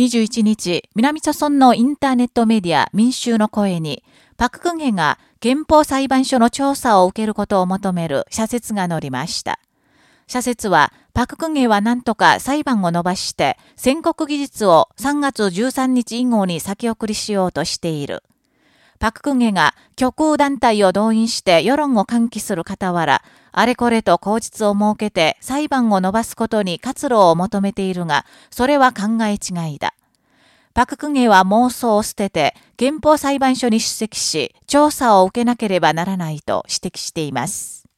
21日、南朝村のインターネットメディア民衆の声に、パククンヘが憲法裁判所の調査を受けることを求める社説が載りました。社説は、パククンヘは何とか裁判を伸ばして、宣告技術を3月13日以後に先送りしようとしている。パククゲが極右団体を動員して世論を喚起する傍ら、あれこれと口実を設けて裁判を伸ばすことに活路を求めているが、それは考え違いだ。パククゲは妄想を捨てて、憲法裁判所に出席し、調査を受けなければならないと指摘しています。